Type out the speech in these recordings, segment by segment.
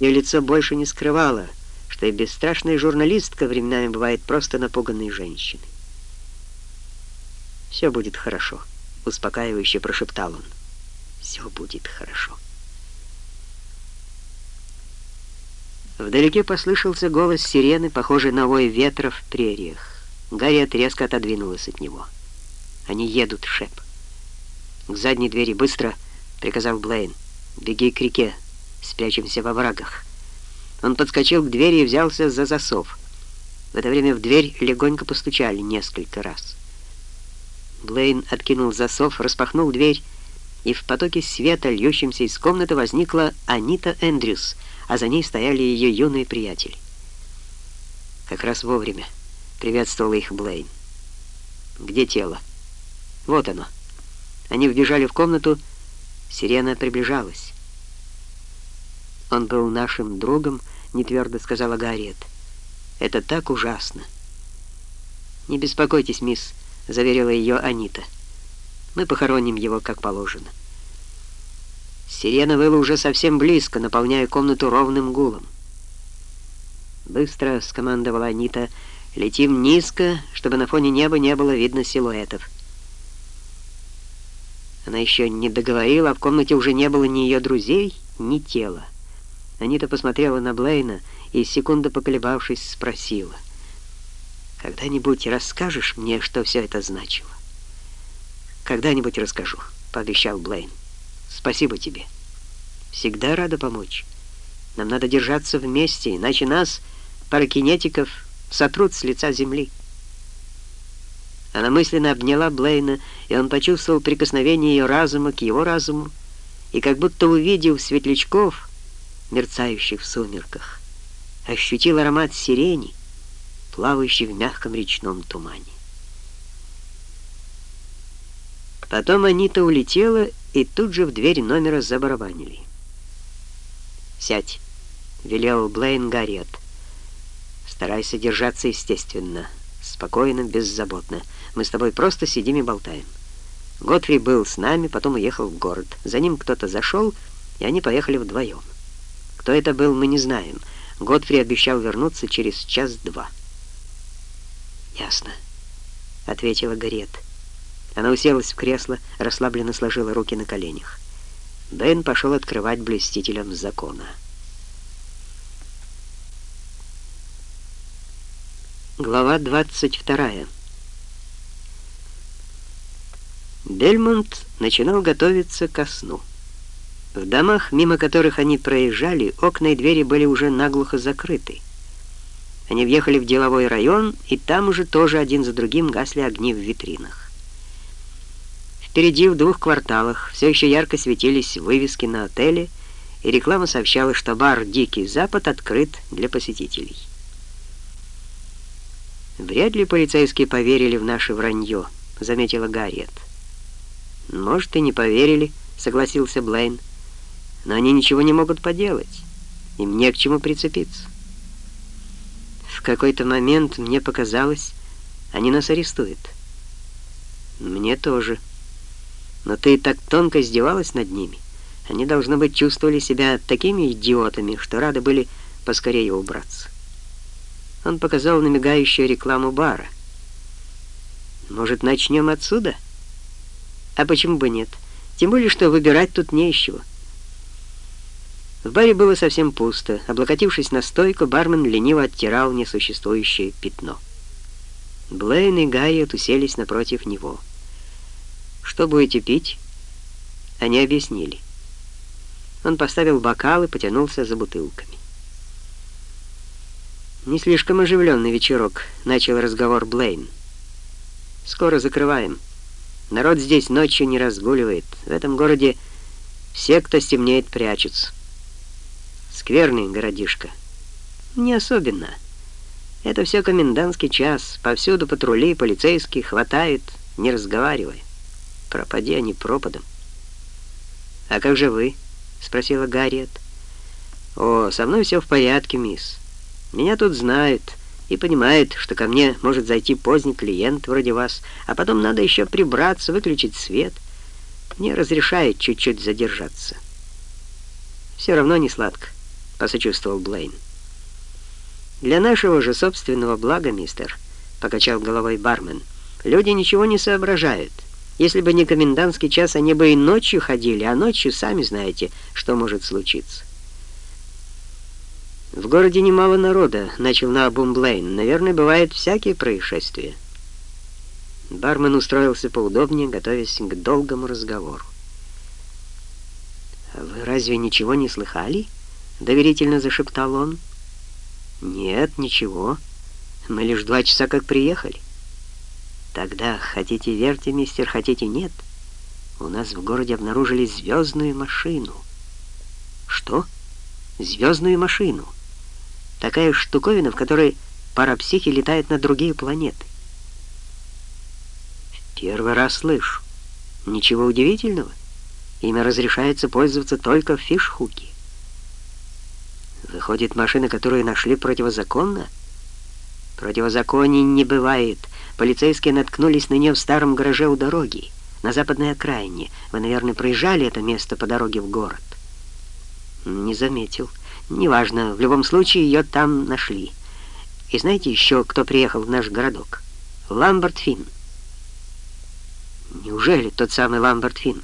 Ее лицо больше не скрывало, что и бесстрашная журналистка временами бывает просто напуганной женщиной. «Все будет хорошо», — успокаивающе прошептал он. «Все будет хорошо». Вдалеке послышался голос сирены, похожий на вой ветра в прериях. Гарри резко отодвинулась от него. «Они едут, Шеп». «К задней двери, быстро!» — приказал Блейн. «Беги к реке, спрячемся во врагах». Он подскочил к двери и взялся за засов. В это время в дверь легонько постучали несколько раз. Блейн откинул засов, распахнул дверь, и в потоке света, льющемся из комнаты, возникла Анита Эндрюс, а за ней стояли ее юные приятели. Как раз вовремя приветствовал их Блейн. «Где тело?» «Вот оно». Они вбежали в комнату, сирена приближалась. «Он был нашим другом», — нетвердо сказала Гарриет. «Это так ужасно». «Не беспокойтесь, мисс», — заверила ее Анита. «Мы похороним его, как положено». Сирена выла уже совсем близко, наполняя комнату ровным гулом. «Быстро», — скомандовала Анита, — «летим низко, чтобы на фоне неба не было видно силуэтов». Она еще не договорила, а в комнате уже не было ни ее друзей, ни тела. Анита посмотрела на Блейна и, секунду поколебавшись, спросила. «Когда-нибудь расскажешь мне, что все это значило?» «Когда-нибудь расскажу», — пообещал Блейн. «Спасибо тебе. Всегда рада помочь. Нам надо держаться вместе, иначе нас, паракинетиков, сотрут с лица земли». Она мысленно обняла Блейна, и он почувствовал прикосновение ее разума к его разуму, и как будто увидев светлячков, мерцающих в сумерках, ощутил аромат сирени, плавающий в мягком речном тумане. Потом Анита улетела, и тут же в дверь номера забарабанили. «Сядь», — велел Блейн Гарриет. «Старайся держаться естественно, спокойно, беззаботно». Мы с тобой просто сидим и болтаем. Готфри был с нами, потом уехал в город. За ним кто-то зашел, и они поехали вдвоем. Кто это был, мы не знаем. Готфри обещал вернуться через час-два. «Ясно», — ответила Гарет. Она уселась в кресло, расслабленно сложила руки на коленях. Бен пошел открывать блестителям закона. Глава двадцать вторая. Бельмонт начинал готовиться ко сну. В домах, мимо которых они проезжали, окна и двери были уже наглухо закрыты. Они въехали в деловой район, и там уже тоже один за другим гасли огни в витринах. Впереди в двух кварталах все еще ярко светились вывески на отеле, и реклама сообщала, что бар «Дикий Запад» открыт для посетителей. «Вряд ли полицейские поверили в наше вранье», — заметила Гарриет. «Может, и не поверили», — согласился Блейн. «Но они ничего не могут поделать. Им не к чему прицепиться». В какой-то момент мне показалось, они нас арестуют. Мне тоже. Но ты так тонко издевалась над ними. Они, должно быть, чувствовали себя такими идиотами, что рады были поскорее убраться. Он показал на мигающую рекламу бара. «Может, начнем отсюда?» А почему бы нет? Тем более, что выбирать тут не из чего. В баре было совсем пусто. Облокотившись на стойку, бармен лениво оттирал несуществующее пятно. Блейн и Гайет уселись напротив него. «Что будете пить?» Они объяснили. Он поставил бокал и потянулся за бутылками. «Не слишком оживленный вечерок», — начал разговор Блейн. «Скоро закрываем». Народ здесь ночью не разгуливает. В этом городе все, кто стемнеет, прячутся. Скверный городишко. Не особенно. Это все комендантский час. Повсюду патрули, полицейские хватают, не разговаривая. Пропади они пропадом. «А как же вы?» — спросила Гарриет. «О, со мной все в порядке, мисс. Меня тут знают» и понимает, что ко мне может зайти поздний клиент вроде вас, а потом надо еще прибраться, выключить свет. Мне разрешает чуть-чуть задержаться. Все равно не сладко. — посочувствовал Блейн. «Для нашего же собственного блага, мистер», — покачал головой бармен, — «люди ничего не соображают. Если бы не комендантский час, они бы и ночью ходили, а ночью, сами знаете, что может случиться». «В городе немало народа», — начал на Блейн. «Наверное, бывают всякие происшествия». Бармен устроился поудобнее, готовясь к долгому разговору. «Вы разве ничего не слыхали?» — доверительно зашептал он. «Нет, ничего. Мы лишь два часа как приехали». «Тогда хотите верьте, мистер, хотите нет. У нас в городе обнаружили звездную машину». «Что? Звездную машину?» Такая штуковина, в которой парапсихи летают на другие планеты. Первый раз слышу. Ничего удивительного. Ими разрешается пользоваться только в фишхуке. Выходит, машина, которую нашли противозаконно? Противозаконий не бывает. Полицейские наткнулись на нее в старом гараже у дороги, на западной окраине. Вы, наверное, проезжали это место по дороге в город. Не заметил. Неважно, в любом случае ее там нашли. И знаете еще, кто приехал в наш городок? Ламберт Финн. Неужели тот самый Ламберт Финн?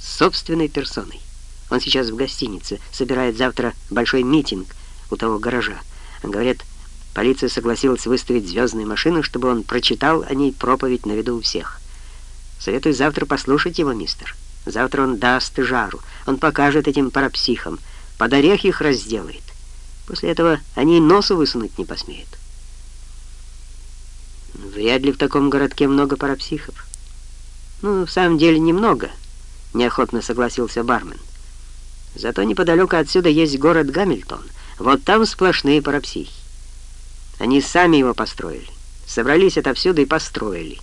С собственной персоной. Он сейчас в гостинице, собирает завтра большой митинг у того гаража. Говорят, полиция согласилась выставить звездную машину, чтобы он прочитал о ней проповедь на виду у всех. Советую завтра послушать его, мистер. Завтра он даст жару. Он покажет этим парапсихам, под орех их разделает. После этого они и носу высунуть не посмеют. Вряд ли в таком городке много парапсихов. Ну, в самом деле немного, неохотно согласился бармен. Зато неподалеку отсюда есть город Гамильтон. Вот там сплошные парапсихи. Они сами его построили. Собрались отовсюду и построили.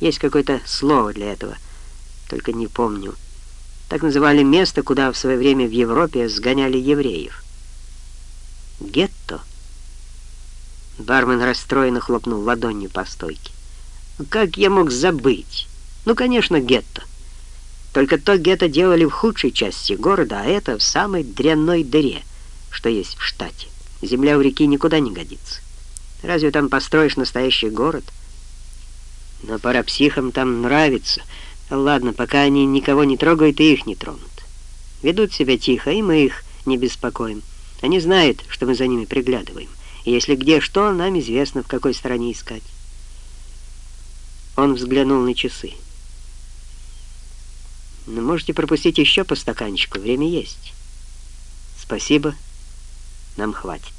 Есть какое-то слово для этого, только не помню. Так называли место, куда в свое время в Европе сгоняли евреев. Гетто. Бармен расстроенно хлопнул ладонью по стойке. Как я мог забыть? Ну, конечно, гетто. Только то гетто делали в худшей части города, а это в самой дрянной дыре, что есть в штате. Земля у реки никуда не годится. Разве там построишь настоящий город? Но парапсихам там нравится — Ладно, пока они никого не трогают, и их не тронут. Ведут себя тихо, и мы их не беспокоим. Они знают, что мы за ними приглядываем. И если где что, нам известно, в какой стороне искать. Он взглянул на часы. Но «Ну, можете пропустить еще по стаканчику, время есть. Спасибо, нам хватит.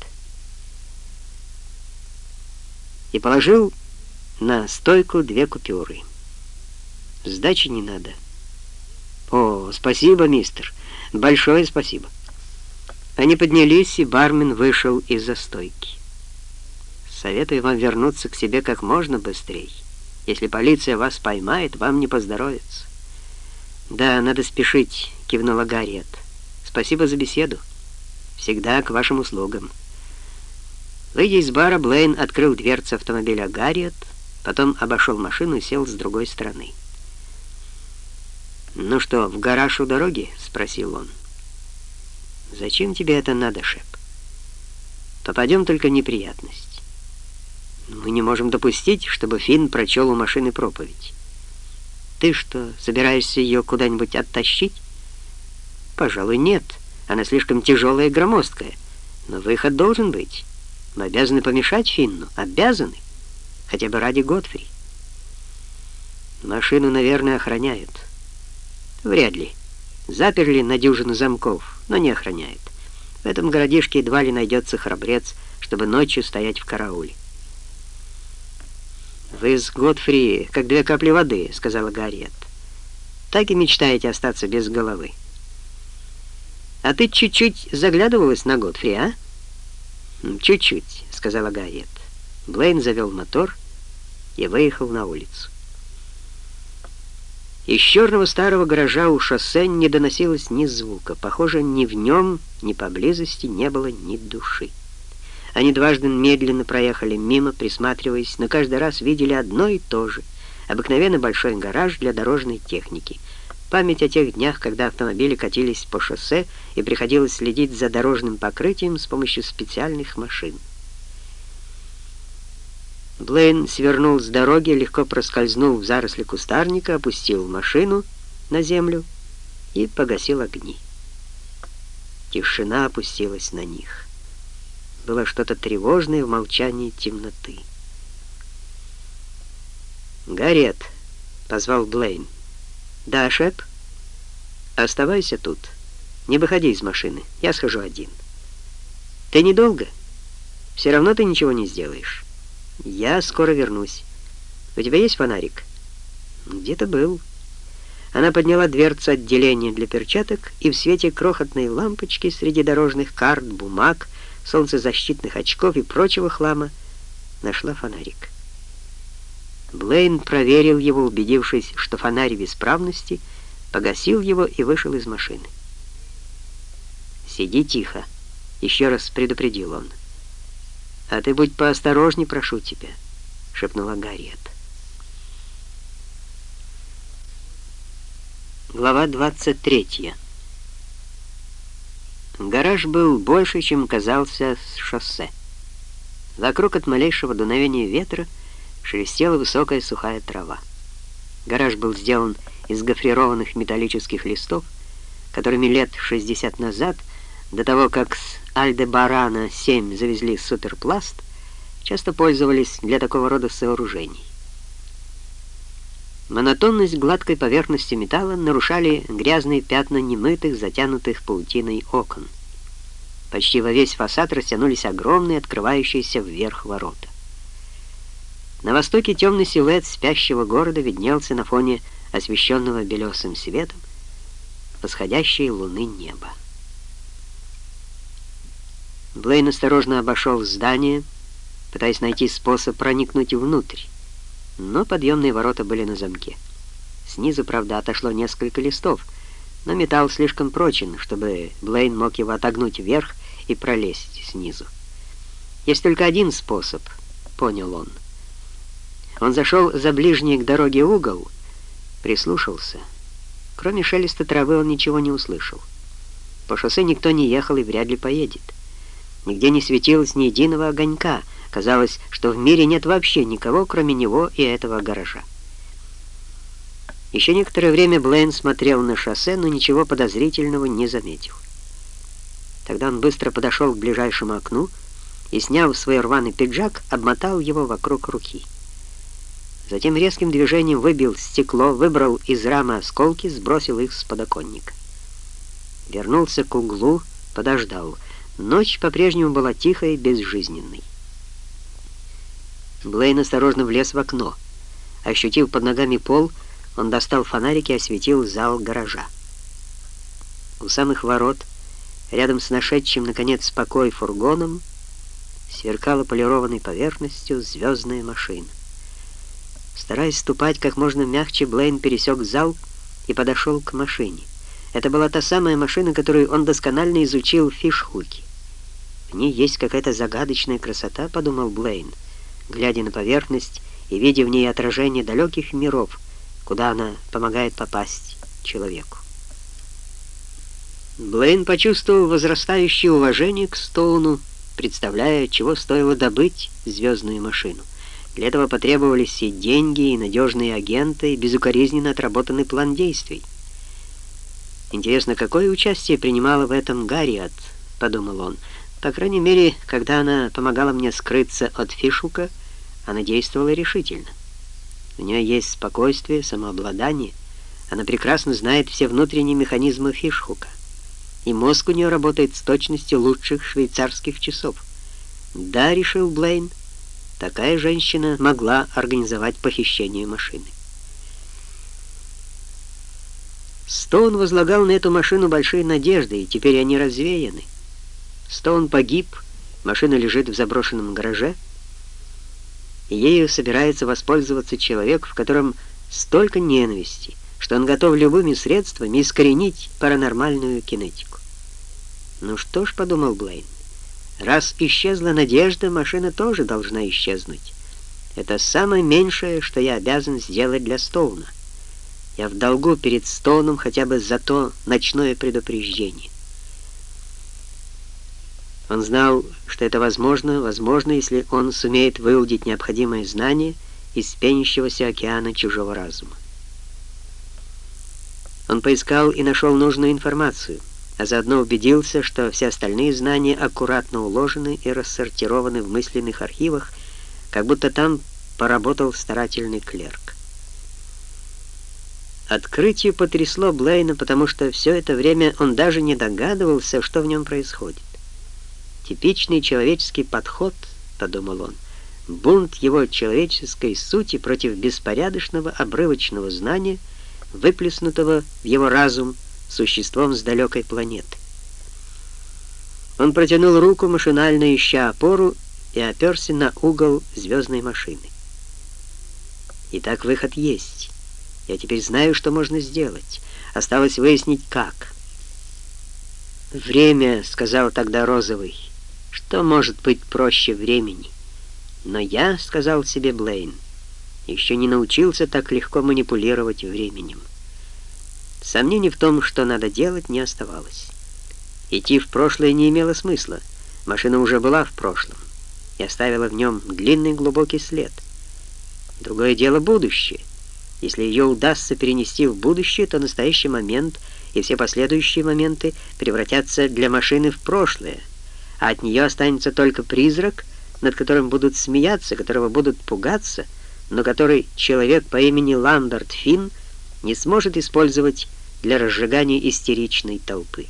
И положил на стойку две купюры. Сдачи не надо. О, спасибо, мистер. Большое спасибо. Они поднялись, и бармен вышел из-за стойки. Советую вам вернуться к себе как можно быстрее. Если полиция вас поймает, вам не поздоровится. Да, надо спешить, кивнула Гарриет. Спасибо за беседу. Всегда к вашим услугам. Выйдя из бара, Блейн открыл дверцу автомобиля Гарриет, потом обошел машину и сел с другой стороны. «Ну что, в гараж у дороги?» — спросил он. «Зачем тебе это надо, Шеп? Попадем только в неприятность. Мы не можем допустить, чтобы Финн прочел у машины проповедь. Ты что, собираешься ее куда-нибудь оттащить?» «Пожалуй, нет. Она слишком тяжелая и громоздкая. Но выход должен быть. Мы обязаны помешать Финну. Обязаны. Хотя бы ради Готфри. Машину, наверное, охраняют». Вряд ли. Заперли на дюжину замков, но не охраняет. В этом городишке едва ли найдется храбрец, чтобы ночью стоять в карауле. «Вы с Годфри, как две капли воды», — сказала Гарриет. «Так и мечтаете остаться без головы». «А ты чуть-чуть заглядывалась на Годфри, а?» «Чуть-чуть», — сказала Гарриет. Блейн завел мотор и выехал на улицу. Из черного старого гаража у шоссе не доносилось ни звука. Похоже, ни в нем, ни поблизости не было ни души. Они дважды медленно проехали мимо, присматриваясь, но каждый раз видели одно и то же. Обыкновенно большой гараж для дорожной техники. память о тех днях, когда автомобили катились по шоссе и приходилось следить за дорожным покрытием с помощью специальных машин. Блейн свернул с дороги, легко проскользнул в заросли кустарника, опустил машину на землю и погасил огни. Тишина опустилась на них. Было что-то тревожное в молчании темноты. «Гарет!» — позвал Блейн. «Да, Шеп?» «Оставайся тут. Не выходи из машины. Я схожу один». «Ты недолго? Все равно ты ничего не сделаешь. Я скоро вернусь. У тебя есть фонарик?» «Где-то был». Она подняла дверцу отделения для перчаток, и в свете крохотной лампочки среди дорожных карт, бумаг, солнцезащитных очков и прочего хлама нашла фонарик. Блейн проверил его, убедившись, что фонарь в исправности, погасил его и вышел из машины. «Сиди тихо», — еще раз предупредил он. «А ты будь поосторожней, прошу тебя», — шепнула Гарриет. Глава 23 Гараж был больше, чем казался с шоссе. Вокруг от малейшего дуновения ветра шелестела высокая сухая трава. Гараж был сделан из гофрированных металлических листов, которыми лет 60 назад, до того, как с Альдебарана 7 завезли суперпласт, часто пользовались для такого рода сооружений. Монотонность гладкой поверхности металла нарушали грязные пятна немытых, затянутых паутиной окон. Почти во весь фасад растянулись огромные, открывающиеся вверх ворота. На востоке темный силуэт спящего города виднелся на фоне освещенного белесым светом восходящей луны неба. Блейн осторожно обошел здание, пытаясь найти способ проникнуть внутрь, но подъемные ворота были на замке. Снизу, правда, отошло несколько листов, но металл слишком прочен, чтобы Блейн мог его отогнуть вверх и пролезть снизу. Есть только один способ, понял он — он зашел за ближний к дороге угол, прислушался. Кроме шелеста травы он ничего не услышал. По шоссе никто не ехал и вряд ли поедет. Нигде не светилось ни единого огонька. Казалось, что в мире нет вообще никого, кроме него и этого гаража. Еще некоторое время Блейн смотрел на шоссе, но ничего подозрительного не заметил. Тогда он быстро подошел к ближайшему окну и, сняв свой рваный пиджак, обмотал его вокруг руки. Затем резким движением выбил стекло, выбрал из рамы осколки, сбросил их с подоконника. Вернулся к углу, подождал. Ночь по-прежнему была тихой безжизненной. Блейн осторожно влез в окно. Ощутив под ногами пол, он достал фонарик и осветил зал гаража. У самых ворот, рядом с нашедшим, наконец, покой фургоном, сверкала полированной поверхностью звездная машина. Стараясь ступать как можно мягче, Блейн пересек зал и подошел к машине. Это была та самая машина, которую он досконально изучил в фишхуке. В ней есть какая-то загадочная красота, подумал Блейн, глядя на поверхность и видя в ней отражение далеких миров, куда она помогает попасть человеку. Блейн почувствовал возрастающее уважение к Стоуну, представляя, чего стоило добыть звездную машину. Для этого потребовались и деньги, и надежные агенты, и безукоризненно отработанный план действий. «Интересно, какое участие принимала в этом Гарриет?» — подумал он. «По крайней мере, когда она помогала мне скрыться от Фишука, она действовала решительно. У нее есть спокойствие, самообладание. Она прекрасно знает все внутренние механизмы Фишхука. И мозг у нее работает с точностью лучших швейцарских часов. «Да», — решил Блейн, — Такая женщина могла организовать похищение машины. Стоун возлагал на эту машину большие надежды, и теперь они развеяны. Стоун погиб, машина лежит в заброшенном гараже, и ею собирается воспользоваться человек, в котором столько ненависти, что он готов любыми средствами искоренить паранормальную кинетику. «Ну что ж», — подумал Блейн, Раз исчезла надежда, машина тоже должна исчезнуть. Это самое меньшее, что я обязан сделать для Стоуна. Я в долгу перед Стоуном хотя бы за то ночное предупреждение. Он знал, что это возможно, возможно, если он сумеет выудить необходимое знание из пенящегося океана чужого разума. Он поискал и нашел нужную информацию, а заодно убедился, что все остальные знания аккуратно уложены и рассортированы в мысленных архивах, как будто там поработал старательный клерк. Открытие потрясло Блейна, потому что все это время он даже не догадывался, что в нем происходит. Типичный человеческий подход, подумал он, бунт его человеческой сути против беспорядочного обрывочного знания, выплеснутого в его разум существом с далекой планеты. Он протянул руку, машинально ища опору, и оперся на угол звездной машины. Итак, выход есть. Я теперь знаю, что можно сделать. Осталось выяснить, как. «Время», — сказал тогда Розовый. «Что может быть проще времени?» «Но я», — сказал себе Блейн, — «еще не научился так легко манипулировать временем». Сомнений в том, что надо делать, не оставалось. Идти в прошлое не имело смысла. Машина уже была в прошлом и оставила в нем длинный глубокий след. Другое дело будущее — если ее удастся перенести в будущее, то настоящий момент и все последующие моменты превратятся для машины в прошлое, а от нее останется только призрак, над которым будут смеяться, которого будут пугаться, но который человек по имени Ламберт Финн не сможет использовать для разжигания истеричной толпы.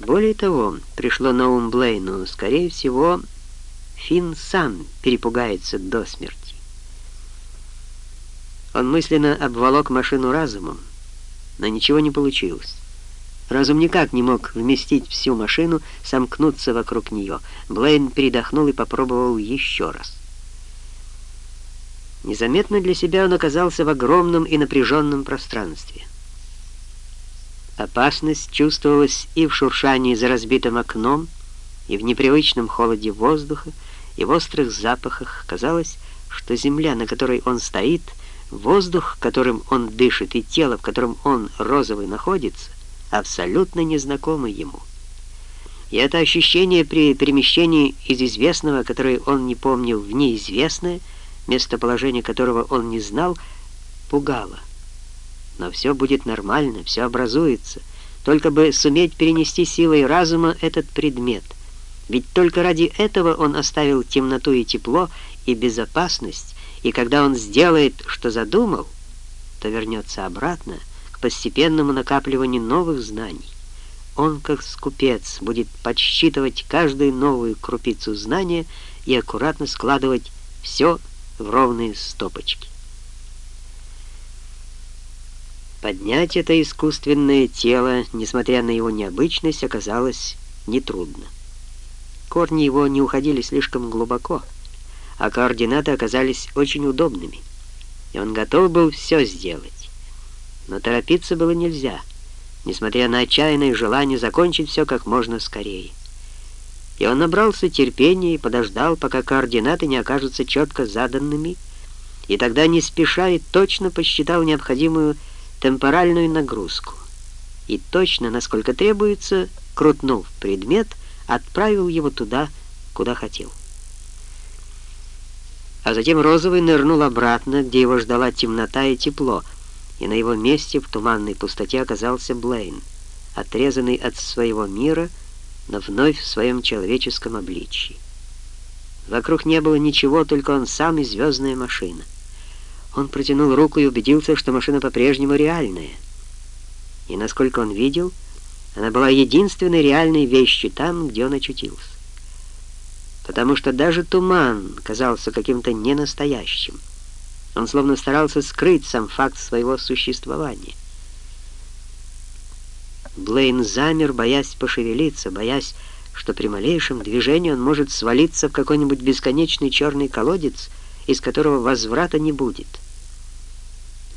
Более того, пришло на ум Блейну, скорее всего, Финн сам перепугается до смерти. Он мысленно обволок машину разумом, но ничего не получилось. Разум никак не мог вместить всю машину, сомкнуться вокруг нее. Блейн передохнул и попробовал еще раз. Незаметно для себя он оказался в огромном и напряженном пространстве. Опасность чувствовалась и в шуршании за разбитым окном, и в непривычном холоде воздуха, и в острых запахах. Казалось, что земля, на которой он стоит — Воздух, которым он дышит, и тело, в котором он, розовый, находится, абсолютно незнакомы ему. И это ощущение при перемещении из известного, которое он не помнил, в неизвестное, местоположение которого он не знал, пугало. Но все будет нормально, все образуется, только бы суметь перенести силой разума этот предмет. Ведь только ради этого он оставил темноту и тепло, и безопасность, и когда он сделает, что задумал, то вернется обратно постепенному накапливанию новых знаний. Он, как скупец, будет подсчитывать каждую новую крупицу знания и аккуратно складывать все в ровные стопочки. Поднять это искусственное тело, несмотря на его необычность, оказалось нетрудно. Корни его не уходили слишком глубоко, а координаты оказались очень удобными, и он готов был все сделать. Но торопиться было нельзя, несмотря на отчаянное желание закончить все как можно скорее. И он набрался терпения и подождал, пока координаты не окажутся четко заданными, и тогда не спеша и точно посчитал необходимую темпоральную нагрузку. И точно, насколько требуется, крутнув предмет, отправил его туда, куда хотел а затем Розовый нырнул обратно, где его ждала темнота и тепло, и на его месте в туманной пустоте оказался Блейн, отрезанный от своего мира, но вновь в своем человеческом обличии. Вокруг не было ничего, только он сам и звездная машина. Он протянул руку и убедился, что машина по-прежнему реальная. И насколько он видел, она была единственной реальной вещью там, где он очутился потому что даже туман казался каким-то ненастоящим. Он словно старался скрыть сам факт своего существования. Блейн замер, боясь пошевелиться, боясь, что при малейшем движении он может свалиться в какой-нибудь бесконечный черный колодец, из которого возврата не будет.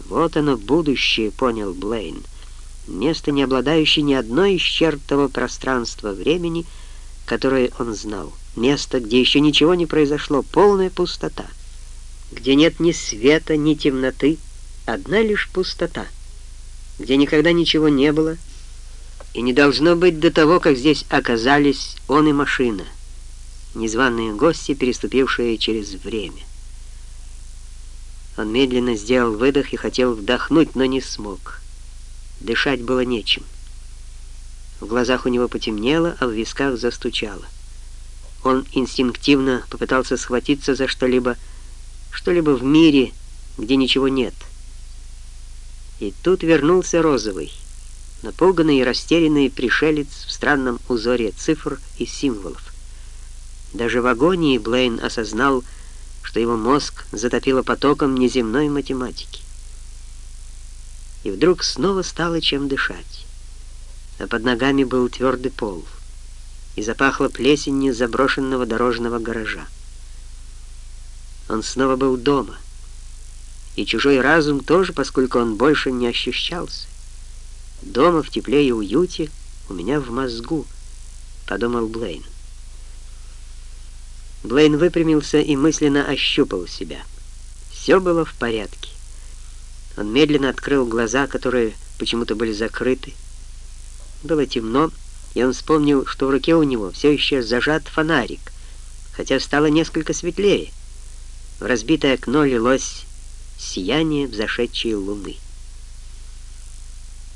«Вот оно, будущее», — понял Блейн. «Место, не обладающее ни одной из черт пространства времени, которое он знал». Место, где еще ничего не произошло, полная пустота, где нет ни света, ни темноты, одна лишь пустота, где никогда ничего не было, и не должно быть до того, как здесь оказались он и машина, незваные гости, переступившие через время. Он медленно сделал выдох и хотел вдохнуть, но не смог. Дышать было нечем. В глазах у него потемнело, а в висках застучало. Он инстинктивно попытался схватиться за что-либо, что-либо в мире, где ничего нет. И тут вернулся розовый, напуганный и растерянный пришелец в странном узоре цифр и символов. Даже в агонии Блейн осознал, что его мозг затопило потоком неземной математики. И вдруг снова стало чем дышать. А под ногами был твердый пол, и запахло плесенью заброшенного дорожного гаража. Он снова был дома, и чужой разум тоже, поскольку он больше не ощущался. Дома в тепле и уюте у меня в мозгу, подумал Блейн. Блейн выпрямился и мысленно ощупал себя. Все было в порядке. Он медленно открыл глаза, которые почему-то были закрыты. Было темно, и он вспомнил, что в руке у него все еще зажат фонарик, хотя стало несколько светлее. В разбитое окно лилось сияние взошедшей луны.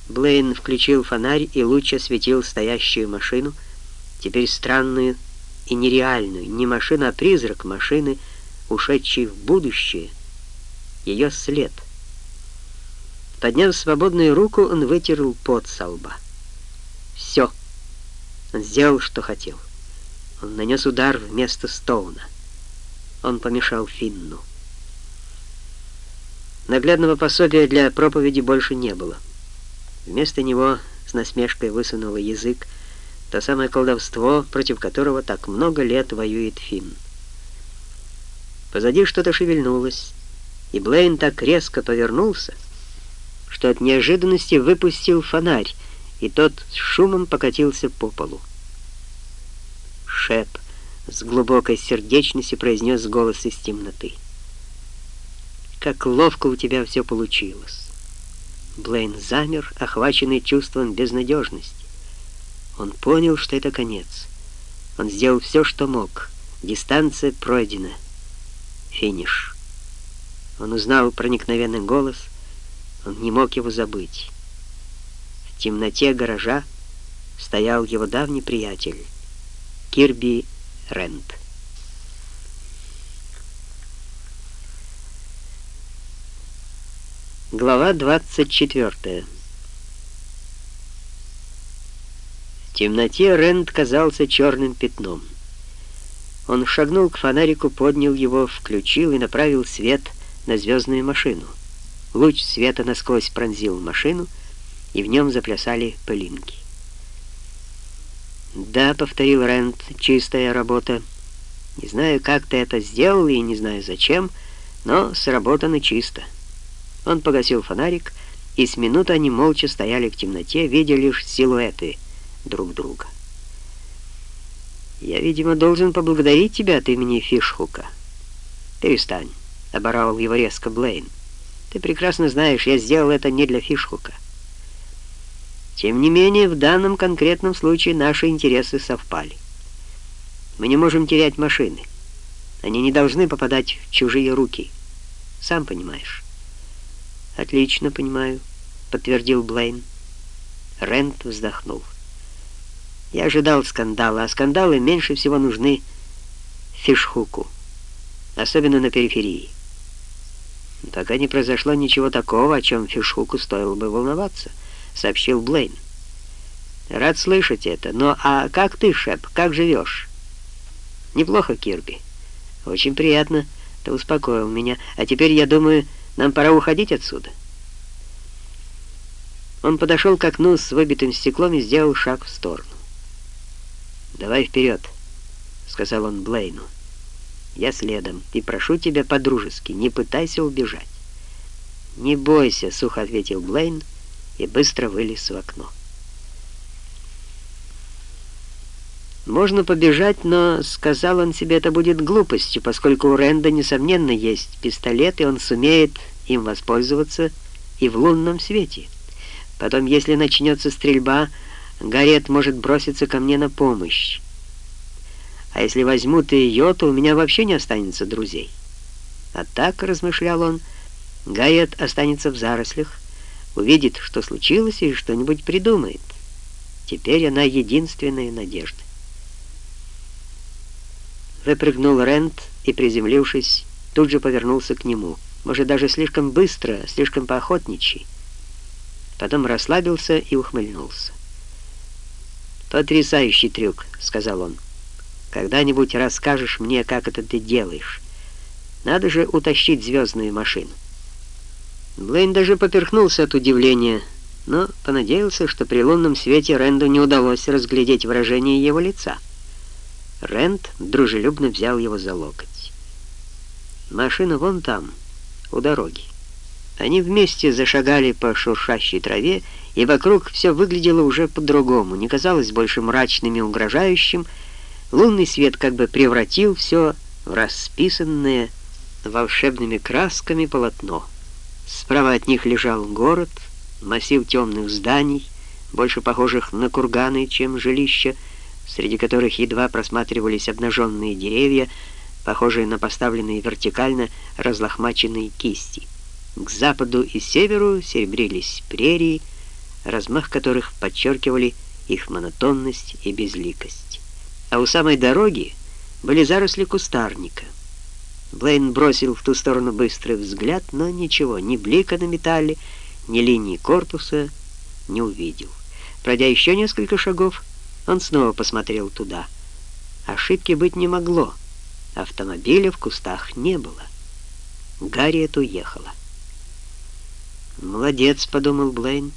Блейн включил фонарь, и луч осветил стоящую машину, теперь странную, и нереальную, не машина, а призрак машины, ушедшей в будущее, ее след. Подняв свободную руку, он вытерл пот со лба. Все. Он сделал, что хотел. Он нанес удар вместо Стоуна. Он помешал Финну. Наглядного пособия для проповеди больше не было. Вместо него с насмешкой высунула язык то самое колдовство, против которого так много лет воюет Финн. Позади что-то шевельнулось, и Блейн так резко повернулся, что от неожиданности выпустил фонарь, и тот с шумом покатился по полу. «Шеп!» — с глубокой сердечностью произнес голос из темноты. «Как ловко у тебя все получилось!» Блейн замер, охваченный чувством безнадежности. Он понял, что это конец. Он сделал все, что мог. Дистанция пройдена. Финиш. Он узнал проникновенный голос. Он не мог его забыть. В темноте гаража стоял его давний приятель Кирби Рент. Глава 24 темноте Рэнд казался черным пятном. Он шагнул к фонарику, поднял его, включил и направил свет на звездную машину. Луч света насквозь пронзил машину, и в нем заплясали пылинки. «Да», — повторил Рэнд, — «чистая работа. Не знаю, как ты это сделал, и не знаю зачем, но сработано чисто». Он погасил фонарик, и с минуты они молча стояли в темноте, видя лишь силуэты — друг друга. «Я, видимо, должен поблагодарить тебя от имени Фишхука». «Перестань», — оборвал его резко Блейн. «Ты прекрасно знаешь, я сделал это не для Фишхука». Тем не менее, в данном конкретном случае наши интересы совпали. Мы не можем терять машины. Они не должны попадать в чужие руки. Сам понимаешь. «Отлично понимаю», — подтвердил Блейн. Рент вздохнул. Я ожидал скандала, а скандалы меньше всего нужны фишхуку, особенно на периферии. Пока не произошло ничего такого, о чем фишхуку стоило бы волноваться, сообщил Блейн. Рад слышать это, но а как ты, Шеп, как живешь? Неплохо, Кирби. Очень приятно, ты успокоил меня. А теперь, я думаю, нам пора уходить отсюда. Он подошел к окну с выбитым стеклом и сделал шаг в сторону. «Давай вперед», — сказал он Блейну. «Я следом, и прошу тебя по-дружески, не пытайся убежать». «Не бойся», — сухо ответил Блейн и быстро вылез в окно. Можно побежать, но, сказал он себе, это будет глупостью, поскольку у Ренда, несомненно, есть пистолет, и он сумеет им воспользоваться и в лунном свете. Потом, если начнется стрельба, Гарет может броситься ко мне на помощь. А если возьмут ее, то у меня вообще не останется друзей. А так, размышлял он, Гарет останется в зарослях, увидит, что случилось, и что-нибудь придумает. Теперь она единственная надежда. Выпрыгнул Рент и, приземлившись, тут же повернулся к нему. Может, даже слишком быстро, слишком поохотничий. Потом расслабился и ухмыльнулся. «Потрясающий трюк», — сказал он. «Когда-нибудь расскажешь мне, как это ты делаешь. Надо же утащить звездную машину». Блейн даже поперхнулся от удивления, но понадеялся, что при лунном свете Ренду не удалось разглядеть выражение его лица. Рэнд дружелюбно взял его за локоть. «Машина вон там, у дороги». Они вместе зашагали по шуршащей траве, и вокруг все выглядело уже по-другому, не казалось больше мрачным и угрожающим. Лунный свет как бы превратил все в расписанное волшебными красками полотно. Справа от них лежал город, массив темных зданий, больше похожих на курганы, чем жилища, среди которых едва просматривались обнаженные деревья, похожие на поставленные вертикально разлохмаченные кисти. К западу и северу серебрились прерии, размах которых подчеркивали их монотонность и безликость. А у самой дороги были заросли кустарника. Блейн бросил в ту сторону быстрый взгляд, но ничего, ни блика на металле, ни линии корпуса не увидел. Пройдя еще несколько шагов, он снова посмотрел туда. Ошибки быть не могло. Автомобиля в кустах не было. Гарриет уехала. «Молодец», — подумал Блейн.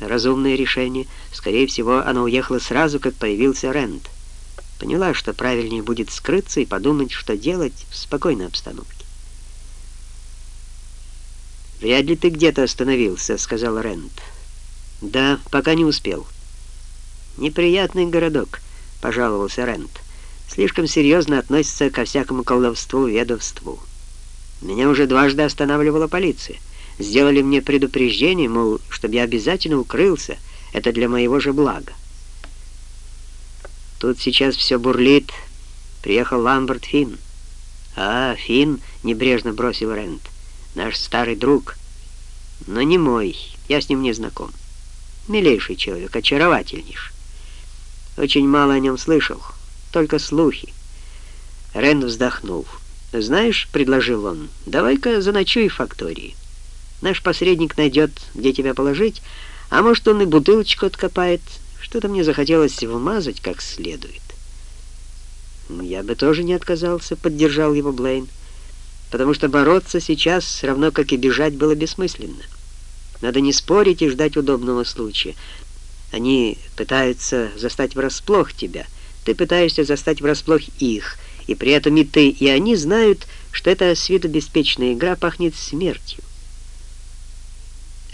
«Разумное решение. Скорее всего, она уехала сразу, как появился Рэнд. Поняла, что правильнее будет скрыться и подумать, что делать в спокойной обстановке». «Вряд ли ты где-то остановился», — сказал Рэнд. «Да, пока не успел». «Неприятный городок», — пожаловался Рэнд. «Слишком серьезно относится ко всякому колдовству, ведовству. Меня уже дважды останавливала полиция» сделали мне предупреждение, мол, чтобы я обязательно укрылся, это для моего же блага. Тут сейчас все бурлит. Приехал Ламберт Финн. «А, Финн», — небрежно бросил Рент, — «наш старый друг, но не мой, я с ним не знаком. Милейший человек, очаровательнейший. Очень мало о нем слышал, только слухи». Рент вздохнул. «Знаешь», — предложил он, — «давай-ка заночуй в фактории». Наш посредник найдет, где тебя положить, а может, он и бутылочку откопает. Что-то мне захотелось вмазать как следует. Я бы тоже не отказался, поддержал его Блейн, потому что бороться сейчас, равно как и бежать, было бессмысленно. Надо не спорить и ждать удобного случая. Они пытаются застать врасплох тебя, ты пытаешься застать врасплох их, и при этом и ты, и они знают, что эта с виду беспечная игра пахнет смертью.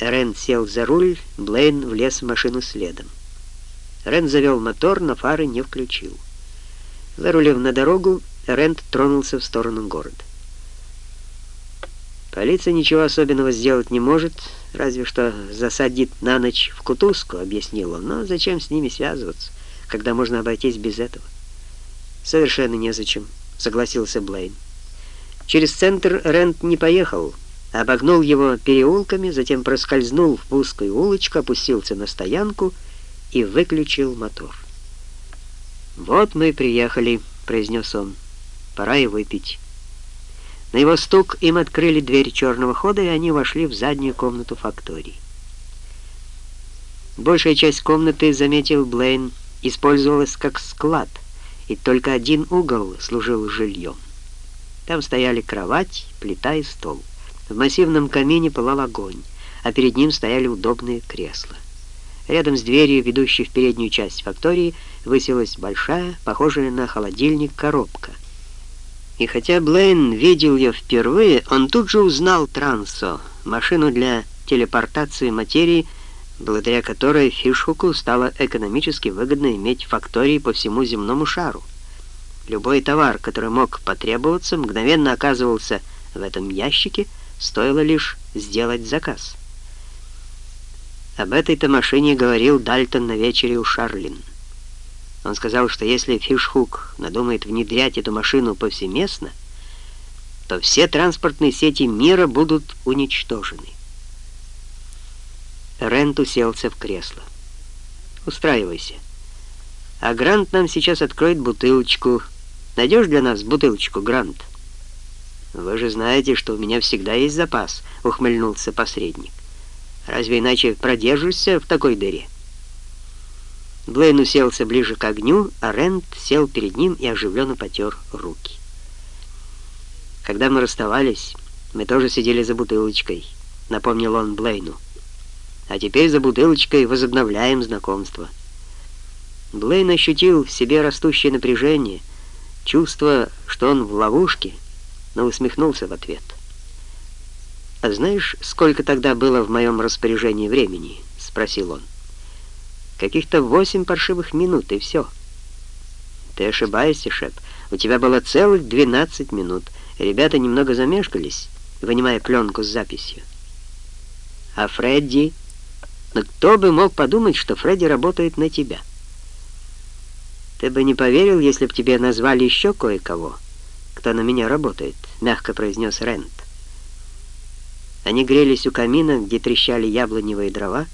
Рен сел за руль, Блейн влез в машину следом. Рен завел мотор, но фары не включил. Вырулив на дорогу, Рент тронулся в сторону города. «Полиция ничего особенного сделать не может, разве что засадит на ночь в кутузку», — объяснил он. «Но зачем с ними связываться, когда можно обойтись без этого?» «Совершенно незачем», — согласился Блейн. Через центр Рент не поехал, — обогнул его переулками, затем проскользнул в узкую улочку, опустился на стоянку и выключил мотор. «Вот мы и приехали», — произнес он. «Пора и выпить». На его стук им открыли дверь черного хода, и они вошли в заднюю комнату фактории. Большая часть комнаты, заметил Блейн, использовалась как склад, и только один угол служил жильем. Там стояли кровать, плита и стол. В массивном камине пылал огонь, а перед ним стояли удобные кресла. Рядом с дверью, ведущей в переднюю часть фактории, высилась большая, похожая на холодильник, коробка. И хотя Блейн видел ее впервые, он тут же узнал Трансо, машину для телепортации материи, благодаря которой Фишхуку стало экономически выгодно иметь фактории по всему земному шару. Любой товар, который мог потребоваться, мгновенно оказывался в этом ящике, Стоило лишь сделать заказ. Об этой-то машине говорил Дальтон на вечере у Шарлин. Он сказал, что если Фишхук надумает внедрять эту машину повсеместно, то все транспортные сети мира будут уничтожены. Рент уселся в кресло. «Устраивайся. А Грант нам сейчас откроет бутылочку. Найдешь для нас бутылочку, Грант?» «Вы же знаете, что у меня всегда есть запас», — ухмыльнулся посредник. «Разве иначе продержишься в такой дыре?» Блейн уселся ближе к огню, а Рент сел перед ним и оживленно потер руки. «Когда мы расставались, мы тоже сидели за бутылочкой», — напомнил он Блейну. «А теперь за бутылочкой возобновляем знакомство». Блейн ощутил в себе растущее напряжение, чувство, что он в ловушке, но усмехнулся в ответ. «А знаешь, сколько тогда было в моем распоряжении времени?» — спросил он. Каких-то восемь паршивых минут, и все. Ты ошибаешься, Шеп. У тебя было целых 12 минут. Ребята немного замешкались, вынимая пленку с записью. А Фредди... Но кто бы мог подумать, что Фредди работает на тебя? Ты бы не поверил, если бы тебе назвали еще кое-кого, кто на меня работает, мягко произнес Рент. Они грелись у камина, где трещали яблоневые дрова,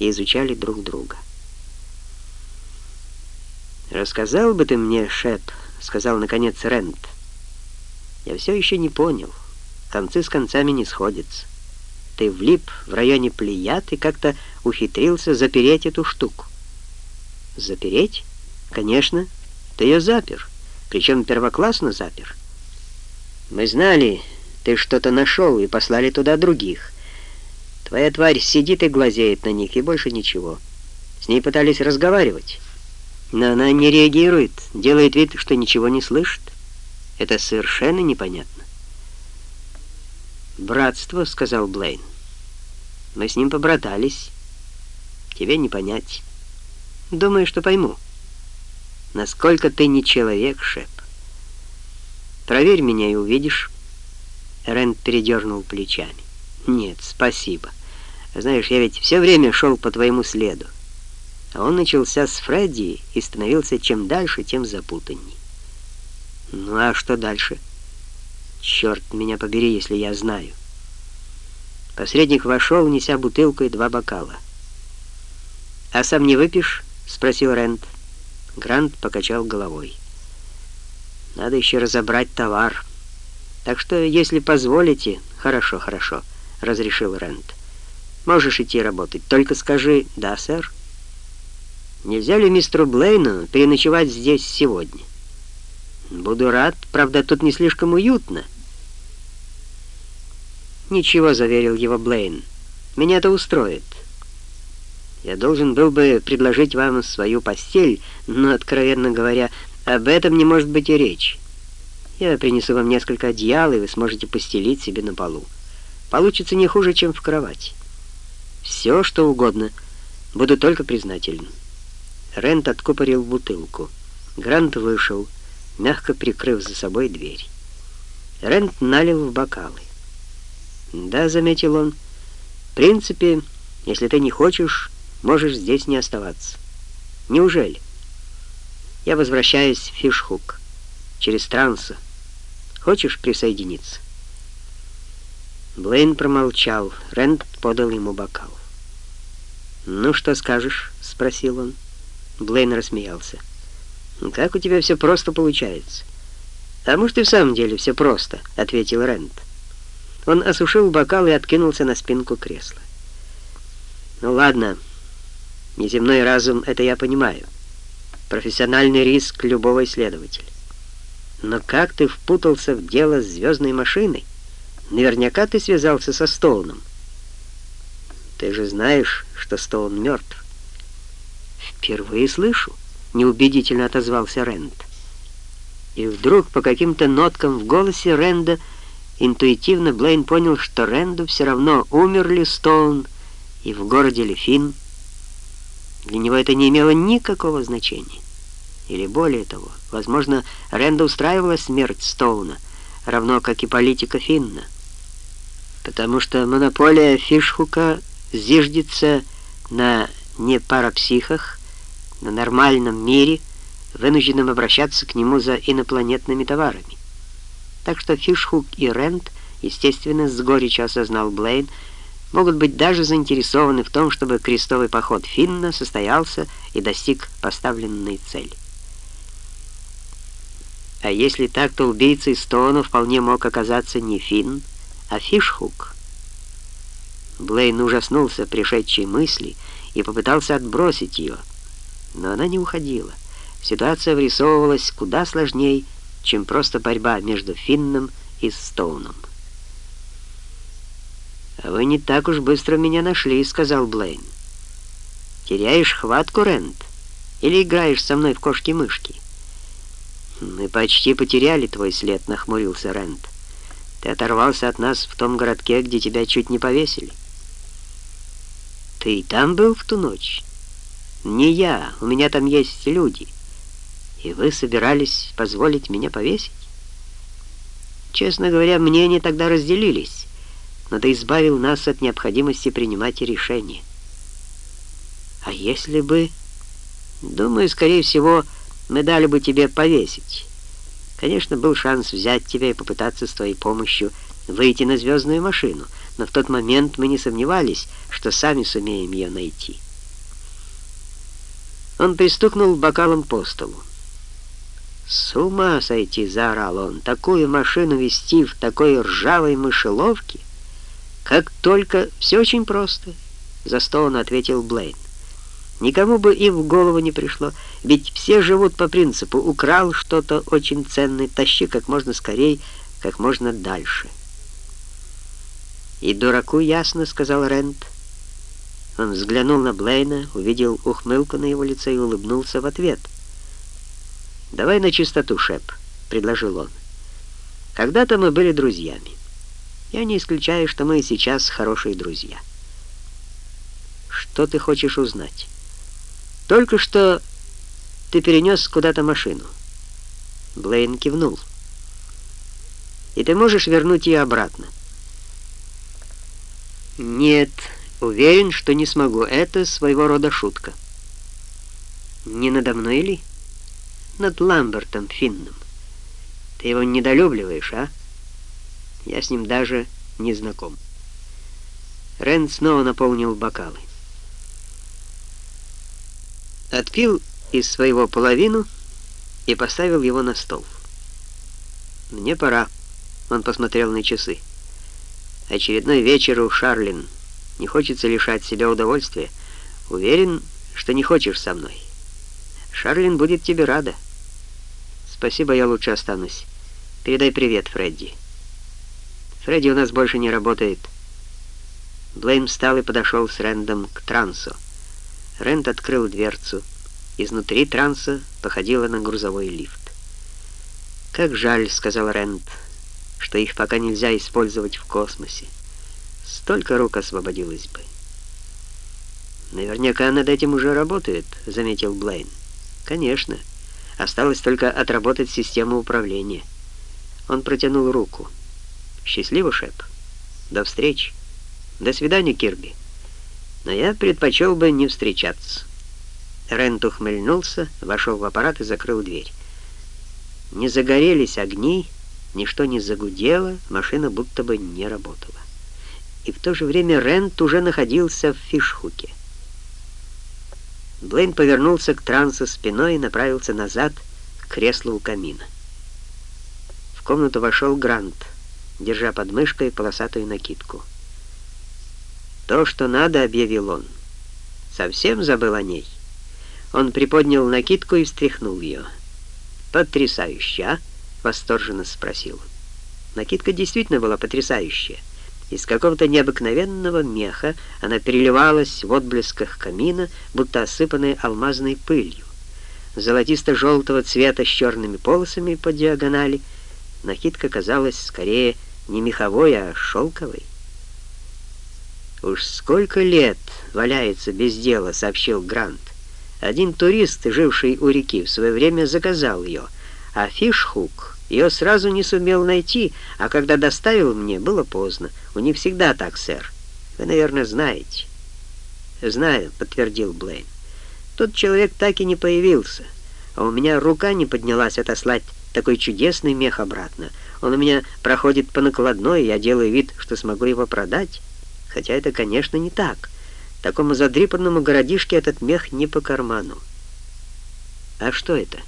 и изучали друг друга. «Рассказал бы ты мне, Шеп», — сказал наконец Рент. «Я все еще не понял. Концы с концами не сходятся. Ты влип в районе Плеяд и как-то ухитрился запереть эту штуку». «Запереть? Конечно. Ты ее запер, причем первоклассно запер. Мы знали, ты что-то нашел и послали туда других. Твоя тварь сидит и глазеет на них, и больше ничего. С ней пытались разговаривать, но она не реагирует, делает вид, что ничего не слышит. Это совершенно непонятно. «Братство», — сказал Блейн. «Мы с ним побратались. Тебе не понять. Думаю, что пойму. Насколько ты не человек, Шеп. Проверь меня и увидишь». Рэнд передернул плечами. «Нет, спасибо. Знаешь, я ведь все время шел по твоему следу. А он начался с Фредди и становился чем дальше, тем запутанней. Ну а что дальше? Черт меня побери, если я знаю». Посредник вошел, неся бутылку и два бокала. «А сам не выпьешь?» — спросил Рент. Грант покачал головой. «Надо еще разобрать товар. Так что, если позволите...» «Хорошо, хорошо» разрешил Рент. «Можешь идти работать, только скажи «да, сэр». Нельзя ли мистеру Блейну переночевать здесь сегодня? Буду рад, правда, тут не слишком уютно. Ничего, заверил его Блейн. Меня это устроит. Я должен был бы предложить вам свою постель, но, откровенно говоря, об этом не может быть и речи. Я принесу вам несколько одеял, и вы сможете постелить себе на полу получится не хуже, чем в кровати. Все, что угодно. Буду только признателен. Рент откупорил бутылку. Грант вышел, мягко прикрыв за собой дверь. Рент налил в бокалы. «Да», — заметил он, — «в принципе, если ты не хочешь, можешь здесь не оставаться». «Неужели?» «Я возвращаюсь в Фишхук, через Транса. Хочешь присоединиться?» Блейн промолчал. Рэнд подал ему бокал. «Ну, что скажешь?» — спросил он. Блейн рассмеялся. «Как у тебя все просто получается?» «А может, и в самом деле все просто», — ответил Рэнд. Он осушил бокал и откинулся на спинку кресла. «Ну ладно, неземной разум — это я понимаю. Профессиональный риск любого исследователя. Но как ты впутался в дело с звездной машиной?» Наверняка ты связался со Стоуном. Ты же знаешь, что Стоун мертв. Впервые слышу, неубедительно отозвался Рэнд. И вдруг по каким-то ноткам в голосе Рэнда интуитивно Блейн понял, что Рэнду все равно, умер ли Стоун и в городе ли Финн. Для него это не имело никакого значения. Или более того, возможно, Рэнда устраивала смерть Стоуна, равно как и политика Финна. потому что монополия Фишхука зиждется на не парапсихах, на нормальном мире, вынужденном обращаться к нему за инопланетными товарами. Так что Фишхук и Рент, естественно, с горечью осознал Блейн, могут быть даже заинтересованы в том, чтобы крестовый поход Финна состоялся и достиг поставленной цели. А если так, то убийцей Стоуна вполне мог оказаться не Финн, а Фишхук. Блейн ужаснулся пришедшей мысли и попытался отбросить ее, но она не уходила. Ситуация вырисовывалась куда сложнее, чем просто борьба между Финном и Стоуном. «А вы не так уж быстро меня нашли», — сказал Блейн. «Теряешь хватку, Рент? Или играешь со мной в кошки-мышки?» «Мы почти потеряли твой след», — нахмурился Рент. «Ты оторвался от нас в том городке, где тебя чуть не повесили». «Ты и там был в ту ночь?» «Не я, у меня там есть люди. И вы собирались позволить меня повесить?» «Честно говоря, мнения тогда разделились» но ты избавил нас от необходимости принимать решения. А если бы... Думаю, скорее всего, мы дали бы тебе повесить. Конечно, был шанс взять тебя и попытаться с твоей помощью выйти на звездную машину, но в тот момент мы не сомневались, что сами сумеем ее найти. Он пристукнул бокалом по столу. «С ума сойти!» — заорал он. «Такую машину вести в такой ржавой мышеловке!» «Как только... Все очень просто», — за столом ответил Блейн. «Никому бы и в голову не пришло, ведь все живут по принципу «украл что-то очень ценное, тащи как можно скорее, как можно дальше». «И дураку ясно», — сказал Рент. Он взглянул на Блейна, увидел ухмылку на его лице и улыбнулся в ответ. «Давай на чистоту, Шеп», — предложил он. «Когда-то мы были друзьями. Я не исключаю, что мы сейчас хорошие друзья. Что ты хочешь узнать? Только что ты перенес куда-то машину. Блейн кивнул. И ты можешь вернуть ее обратно? Нет, уверен, что не смогу. Это своего рода шутка. Не надо мной ли? Над Ламбертом Финном. Ты его недолюбливаешь, а? Я с ним даже не знаком. Рен снова наполнил бокалы. Отпил из своего половину и поставил его на стол. «Мне пора», — он посмотрел на часы. «Очередной вечер у Шарлин. Не хочется лишать себя удовольствия. Уверен, что не хочешь со мной. Шарлин будет тебе рада. Спасибо, я лучше останусь. Передай привет, Фредди». Фредди у нас больше не работает. Блейм встал и подошел с Рэндом к трансу. Рэнд открыл дверцу. Изнутри транса походило на грузовой лифт. «Как жаль», — сказал Рэнд, — «что их пока нельзя использовать в космосе. Столько рук освободилось бы». «Наверняка над этим уже работают», — заметил Блейн. «Конечно. Осталось только отработать систему управления». Он протянул руку. Счастливо, Шеп. До встречи. До свидания, Кирби. Но я предпочел бы не встречаться. Рент ухмыльнулся, вошел в аппарат и закрыл дверь. Не загорелись огни, ничто не загудело, машина будто бы не работала. И в то же время Рент уже находился в фишхуке. Блейн повернулся к трансу спиной и направился назад к креслу у камина. В комнату вошел Грант — держа под мышкой полосатую накидку. «То, что надо», — объявил он. «Совсем забыл о ней». Он приподнял накидку и встряхнул ее. «Потрясающе, а?» — восторженно спросил. Накидка действительно была потрясающая. Из какого-то необыкновенного меха она переливалась в отблесках камина, будто осыпанная алмазной пылью. Золотисто-желтого цвета с черными полосами по диагонали — накидка казалась скорее не меховой, а шелковой. «Уж сколько лет валяется без дела», — сообщил Грант. Один турист, живший у реки, в свое время заказал ее, а Фишхук Ее сразу не сумел найти, а когда доставил мне, было поздно. У них всегда так, сэр. Вы, наверное, знаете». «Знаю», — подтвердил Блейн. «Тот человек так и не появился, а у меня рука не поднялась отослать такой чудесный мех обратно. Он у меня проходит по накладной, я делаю вид, что смогу его продать, хотя это, конечно, не так. Такому задрипанному городишке этот мех не по карману. А что это?»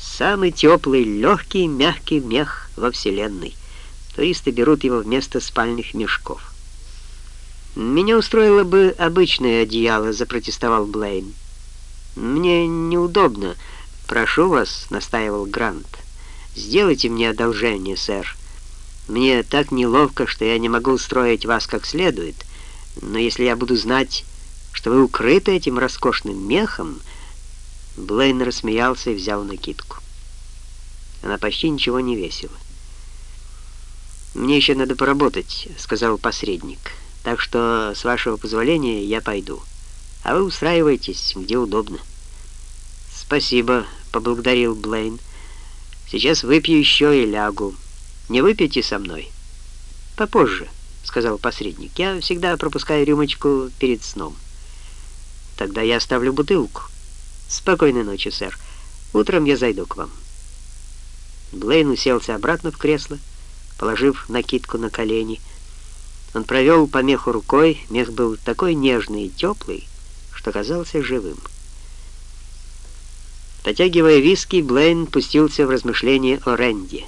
Самый теплый, легкий, мягкий мех во Вселенной. Туристы берут его вместо спальных мешков. «Меня устроило бы обычное одеяло», — запротестовал Блейн. «Мне неудобно. Прошу вас», — настаивал Грант. «Сделайте мне одолжение, сэр. Мне так неловко, что я не могу устроить вас как следует. Но если я буду знать, что вы укрыты этим роскошным мехом...» Блейн рассмеялся и взял накидку. Она почти ничего не весила. «Мне еще надо поработать», — сказал посредник. «Так что, с вашего позволения, я пойду. А вы устраивайтесь, где удобно». «Спасибо», — поблагодарил Блейн. «Сейчас выпью еще и лягу. Не выпейте со мной?» «Попозже», — сказал посредник. «Я всегда пропускаю рюмочку перед сном». «Тогда я оставлю бутылку». «Спокойной ночи, сэр. Утром я зайду к вам». Блейн уселся обратно в кресло, положив накидку на колени. Он провел по меху рукой, мех был такой нежный и теплый, что казался живым. Потягивая виски, Блейн пустился в размышления о Ренде.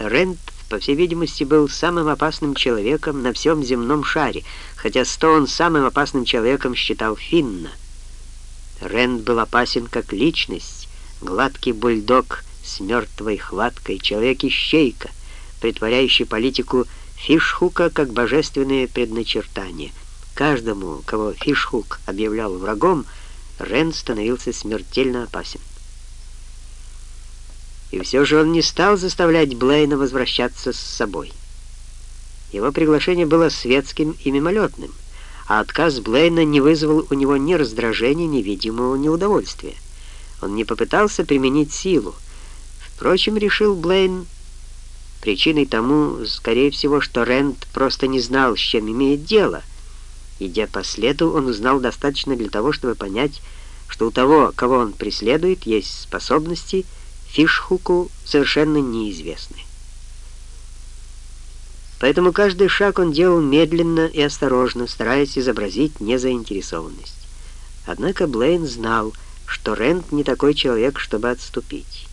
Рэнд, по всей видимости, был самым опасным человеком на всем земном шаре, хотя Стоун самым опасным человеком считал Финна. Рэнд был опасен как личность, гладкий бульдог с мертвой хваткой, человек-ищейка, притворяющий политику Фишхука как божественное предначертание. Каждому, кого Фишхук объявлял врагом, Рен становился смертельно опасен. И все же он не стал заставлять Блейна возвращаться с собой. Его приглашение было светским и мимолетным, а отказ Блейна не вызвал у него ни раздражения, ни видимого неудовольствия. Он не попытался применить силу, Впрочем, решил Блейн, причиной тому, скорее всего, что Рент просто не знал, с чем имеет дело. Идя по следу, он узнал достаточно для того, чтобы понять, что у того, кого он преследует, есть способности, Фишхуку совершенно неизвестны. Поэтому каждый шаг он делал медленно и осторожно, стараясь изобразить незаинтересованность. Однако Блейн знал, что Рент не такой человек, чтобы отступить.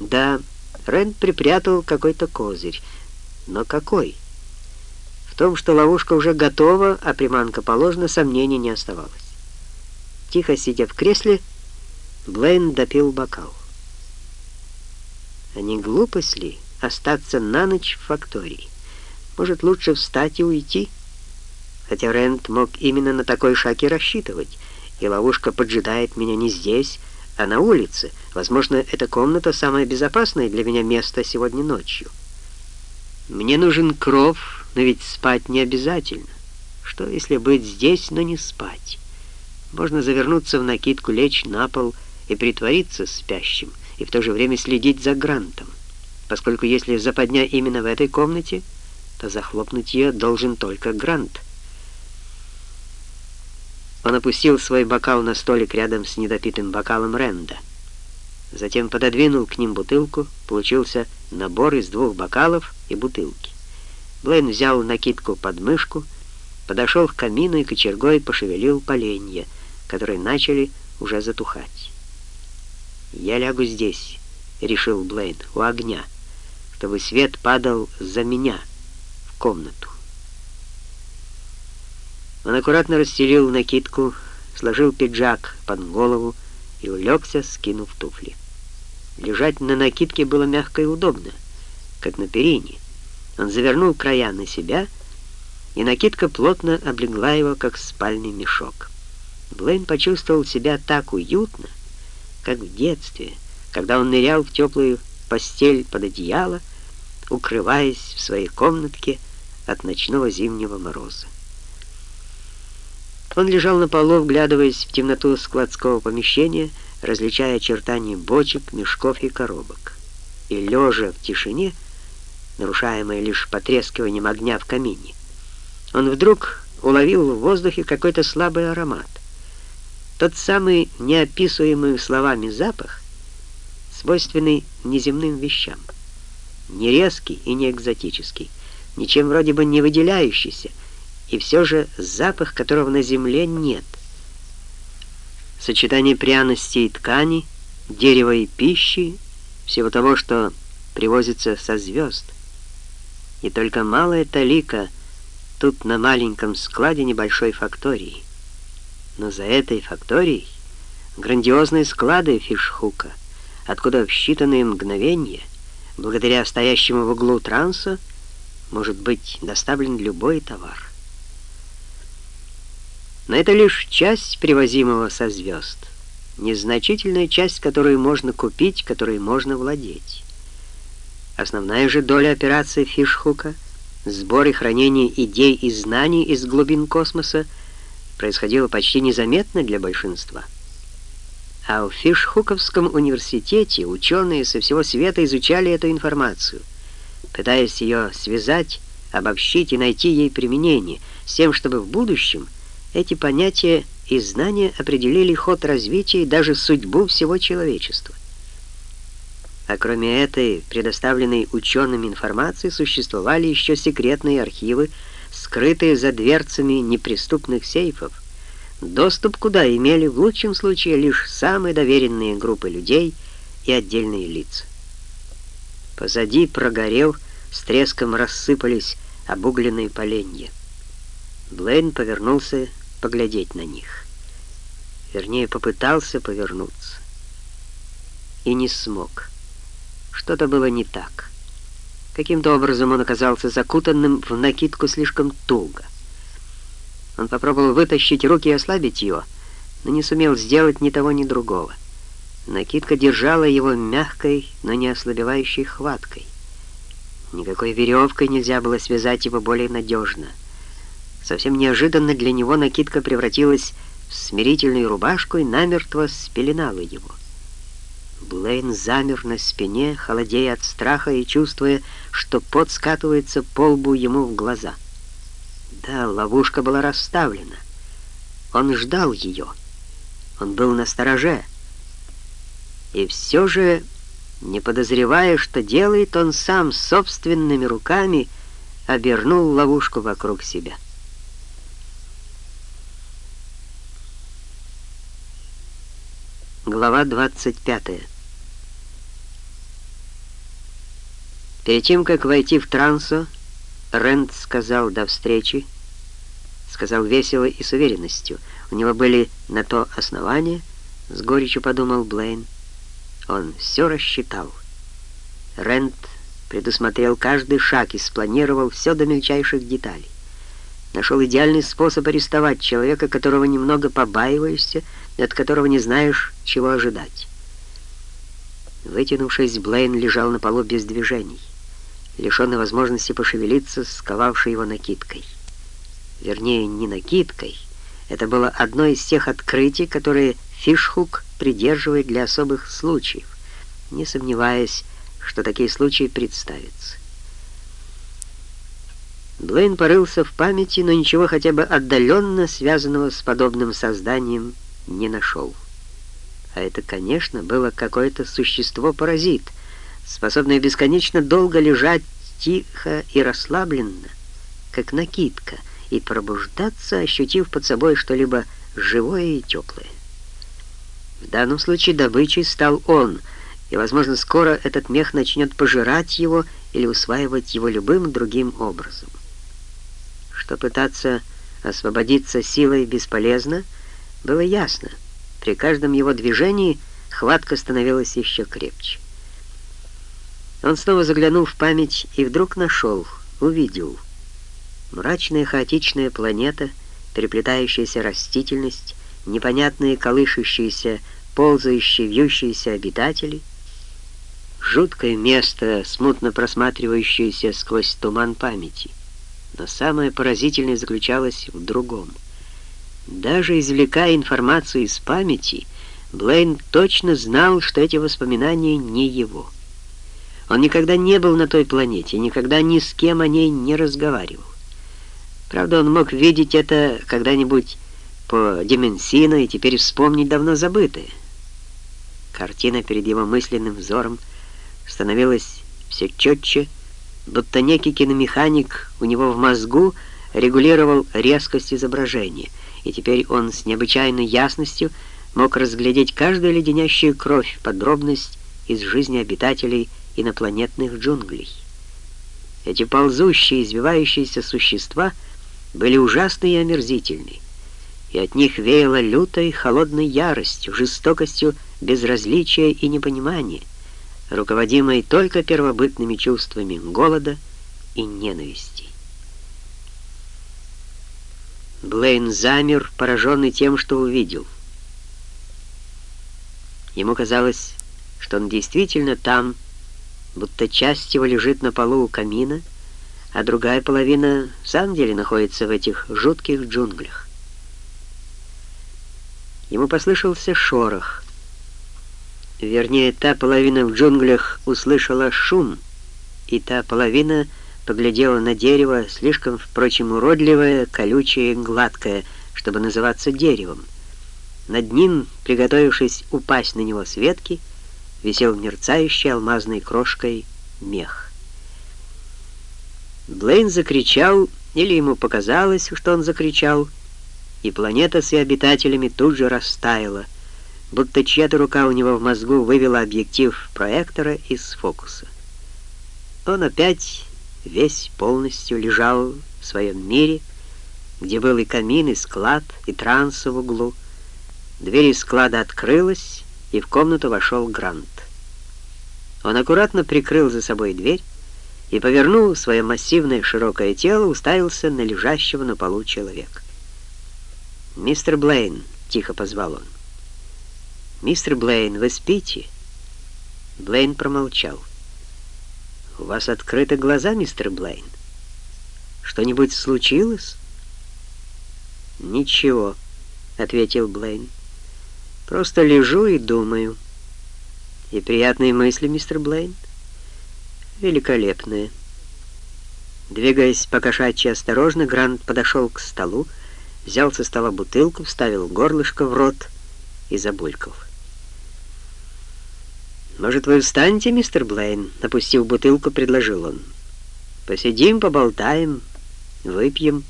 Да, Рэнд припрятал какой-то козырь. Но какой? В том, что ловушка уже готова, а приманка положена, сомнений не оставалось. Тихо сидя в кресле, Блейн допил бокал. А не глупость ли остаться на ночь в фактории? Может, лучше встать и уйти? Хотя Рэнд мог именно на такой шаг и рассчитывать, и ловушка поджидает меня не здесь, а на улице. Возможно, эта комната самое безопасное для меня место сегодня ночью. Мне нужен кров, но ведь спать не обязательно. Что, если быть здесь, но не спать? Можно завернуться в накидку, лечь на пол и притвориться спящим, и в то же время следить за Грантом. Поскольку если западня именно в этой комнате, то захлопнуть ее должен только Грант — он опустил свой бокал на столик рядом с недопитым бокалом Ренда. Затем пододвинул к ним бутылку, получился набор из двух бокалов и бутылки. Блейн взял накидку под мышку, подошел к камину и кочергой пошевелил поленья, которые начали уже затухать. «Я лягу здесь», — решил Блейн, — «у огня, чтобы свет падал за меня в комнату». Он аккуратно расстелил накидку, сложил пиджак под голову и улегся, скинув туфли. Лежать на накидке было мягко и удобно, как на перине. Он завернул края на себя, и накидка плотно облегла его, как спальный мешок. Блейн почувствовал себя так уютно, как в детстве, когда он нырял в теплую постель под одеяло, укрываясь в своей комнатке от ночного зимнего мороза. Он лежал на полу, вглядываясь в темноту складского помещения, различая очертания бочек, мешков и коробок. И лежа в тишине, нарушаемой лишь потрескиванием огня в камине, он вдруг уловил в воздухе какой-то слабый аромат. Тот самый неописуемый словами запах, свойственный неземным вещам. Не резкий и не экзотический, ничем вроде бы не выделяющийся, и все же запах, которого на земле нет. Сочетание пряностей и ткани, дерева и пищи, всего того, что привозится со звезд. И только малая талика тут на маленьком складе небольшой фактории. Но за этой факторией грандиозные склады фишхука, откуда в считанные мгновения, благодаря стоящему в углу транса, может быть доставлен любой товар. Но это лишь часть привозимого со звезд, незначительная часть, которую можно купить, которой можно владеть. Основная же доля операции Фишхука, сбор и хранение идей и знаний из глубин космоса, происходило почти незаметно для большинства. А в Фишхуковском университете ученые со всего света изучали эту информацию, пытаясь ее связать, обобщить и найти ей применение, с тем, чтобы в будущем эти понятия и знания определили ход развития и даже судьбу всего человечества. А кроме этой, предоставленной ученым информации, существовали еще секретные архивы, скрытые за дверцами неприступных сейфов, доступ куда имели в лучшем случае лишь самые доверенные группы людей и отдельные лица. Позади прогорел, с треском рассыпались обугленные поленья. Блейн повернулся поглядеть на них. Вернее, попытался повернуться. И не смог. Что-то было не так. Каким-то образом он оказался закутанным в накидку слишком туго. Он попробовал вытащить руки и ослабить его, но не сумел сделать ни того, ни другого. Накидка держала его мягкой, но не ослабевающей хваткой. Никакой веревкой нельзя было связать его более надежно. Совсем неожиданно для него накидка превратилась в смирительную рубашку и намертво спеленала его. Блейн замер на спине, холодея от страха и чувствуя, что пот скатывается по лбу ему в глаза. Да, ловушка была расставлена. Он ждал ее. Он был на стороже. И все же, не подозревая, что делает, он сам собственными руками обернул ловушку вокруг себя. Глава 25 Перед тем, как войти в трансу, Рэнд сказал «до встречи», сказал весело и с уверенностью. У него были на то основания, с горечью подумал Блейн. Он все рассчитал. Рэнд предусмотрел каждый шаг и спланировал все до мельчайших деталей. Нашел идеальный способ арестовать человека, которого немного побаиваешься, от которого не знаешь, чего ожидать. Вытянувшись, Блейн лежал на полу без движений лишенный возможности пошевелиться, сковавший его накидкой. Вернее, не накидкой. Это было одно из тех открытий, которые Фишхук придерживает для особых случаев, не сомневаясь, что такие случаи представятся. Блейн порылся в памяти, но ничего хотя бы отдаленно связанного с подобным созданием не нашел. А это, конечно, было какое-то существо-паразит — способная бесконечно долго лежать тихо и расслабленно, как накидка, и пробуждаться, ощутив под собой что-либо живое и теплое. В данном случае добычей стал он, и, возможно, скоро этот мех начнет пожирать его или усваивать его любым другим образом. Что пытаться освободиться силой бесполезно, было ясно. При каждом его движении хватка становилась еще крепче. Он снова заглянул в память и вдруг нашел, увидел. Мрачная хаотичная планета, переплетающаяся растительность, непонятные колышущиеся, ползающие, вьющиеся обитатели, жуткое место, смутно просматривающееся сквозь туман памяти. Но самое поразительное заключалось в другом. Даже извлекая информацию из памяти, Блейн точно знал, что эти воспоминания не его. Он никогда не был на той планете, никогда ни с кем о ней не разговаривал. Правда, он мог видеть это когда-нибудь по Деменсино и теперь вспомнить давно забытое. Картина перед его мысленным взором становилась все четче, будто некий киномеханик у него в мозгу регулировал резкость изображения, и теперь он с необычайной ясностью мог разглядеть каждую леденящую кровь подробность из жизни обитателей инопланетных джунглей. Эти ползущие, извивающиеся существа были ужасны и омерзительны, и от них веяло лютой, холодной яростью, жестокостью, безразличия и непонимания, руководимой только первобытными чувствами голода и ненависти. Блейн замер, пораженный тем, что увидел. Ему казалось, что он действительно там, будто часть его лежит на полу у камина, а другая половина в самом деле находится в этих жутких джунглях. Ему послышался шорох. Вернее, та половина в джунглях услышала шум, и та половина поглядела на дерево, слишком, впрочем, уродливое, колючее гладкое, чтобы называться деревом. Над ним, приготовившись упасть на него с ветки, висел мерцающий алмазной крошкой мех. Блейн закричал, или ему показалось, что он закричал, и планета с ее обитателями тут же растаяла, будто чья-то рука у него в мозгу вывела объектив проектора из фокуса. Он опять весь полностью лежал в своем мире, где был и камин, и склад, и транс в углу. Дверь из склада открылась, и в комнату вошел Грант. Он аккуратно прикрыл за собой дверь и, повернул свое массивное широкое тело, уставился на лежащего на полу человека. «Мистер Блейн», — тихо позвал он. «Мистер Блейн, вы спите?» Блейн промолчал. «У вас открыты глаза, мистер Блейн? Что-нибудь случилось?» «Ничего», — ответил Блейн. «Просто лежу и думаю». «И приятные мысли, мистер Блейн?» «Великолепные». Двигаясь по кошачьи осторожно, Грант подошел к столу, взял со стола бутылку, вставил горлышко в рот и забулькал. «Может, вы встанете, мистер Блейн?» Опустив бутылку, предложил он. «Посидим, поболтаем, выпьем.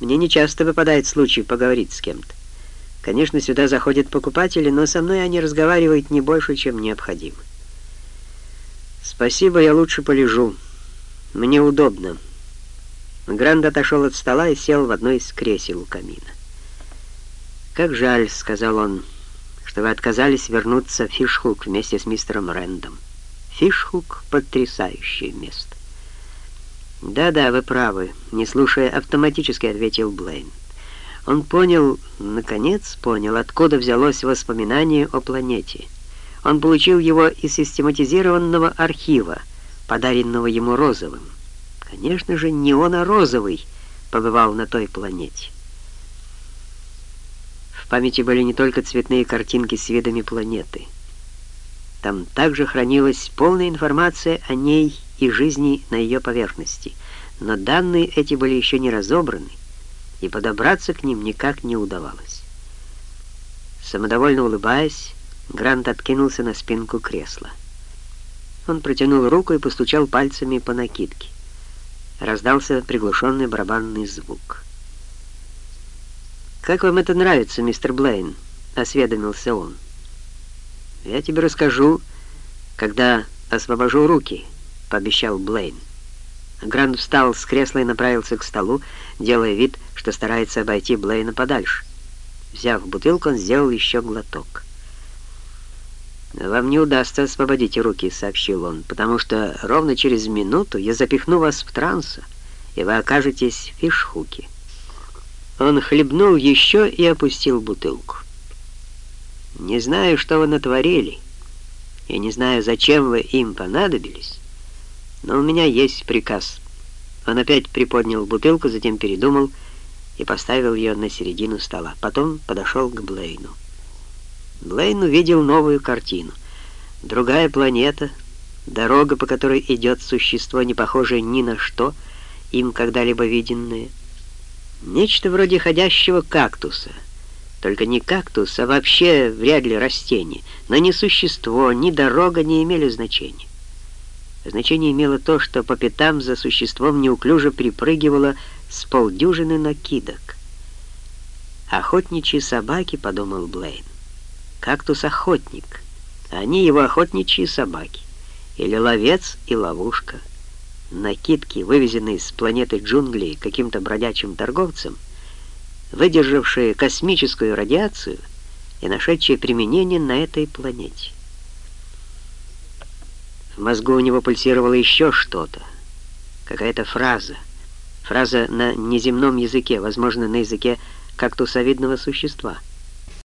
Мне не часто выпадает случай поговорить с кем-то. Конечно, сюда заходят покупатели, но со мной они разговаривают не больше, чем необходимо. Спасибо, я лучше полежу. Мне удобно». Гранд отошел от стола и сел в одно из кресел у камина. «Как жаль», — сказал он, — что вы отказались вернуться в Фишхук вместе с мистером Рэндом. Фишхук — потрясающее место. «Да-да, вы правы», — не слушая, автоматически ответил Блейн. Он понял, наконец понял, откуда взялось воспоминание о планете. Он получил его из систематизированного архива, подаренного ему Розовым. Конечно же, не он, а Розовый побывал на той планете. В памяти были не только цветные картинки с видами планеты. Там также хранилась полная информация о ней и жизни на ее поверхности, но данные эти были еще не разобраны, и подобраться к ним никак не удавалось. Самодовольно улыбаясь, Грант откинулся на спинку кресла. Он протянул руку и постучал пальцами по накидке. Раздался приглушенный барабанный звук. «Как вам это нравится, мистер Блейн?» — осведомился он. «Я тебе расскажу, когда освобожу руки», — пообещал Блейн. Грант встал с кресла и направился к столу, делая вид, что старается обойти Блейна подальше. Взяв бутылку, он сделал еще глоток. «Вам не удастся освободить руки», — сообщил он, «потому что ровно через минуту я запихну вас в транса, и вы окажетесь в фишхуке». Он хлебнул еще и опустил бутылку. «Не знаю, что вы натворили, и не знаю, зачем вы им понадобились, но у меня есть приказ». Он опять приподнял бутылку, затем передумал и поставил ее на середину стола. Потом подошел к Блейну. Блейн увидел новую картину. Другая планета, дорога, по которой идет существо, не похожее ни на что, им когда-либо виденное. Нечто вроде ходящего кактуса. Только не кактус, а вообще вряд ли растение. Но ни существо, ни дорога не имели значения. Значение имело то, что по пятам за существом неуклюже припрыгивало с полдюжины накидок. «Охотничьи собаки», — подумал Блейн. «Кактус-охотник. Они его охотничьи собаки. Или ловец и ловушка. Накидки, вывезенные с планеты джунглей каким-то бродячим торговцем, выдержавшие космическую радиацию и нашедшие применение на этой планете. В мозгу у него пульсировало еще что-то, какая-то фраза, фраза на неземном языке, возможно, на языке кактусовидного существа —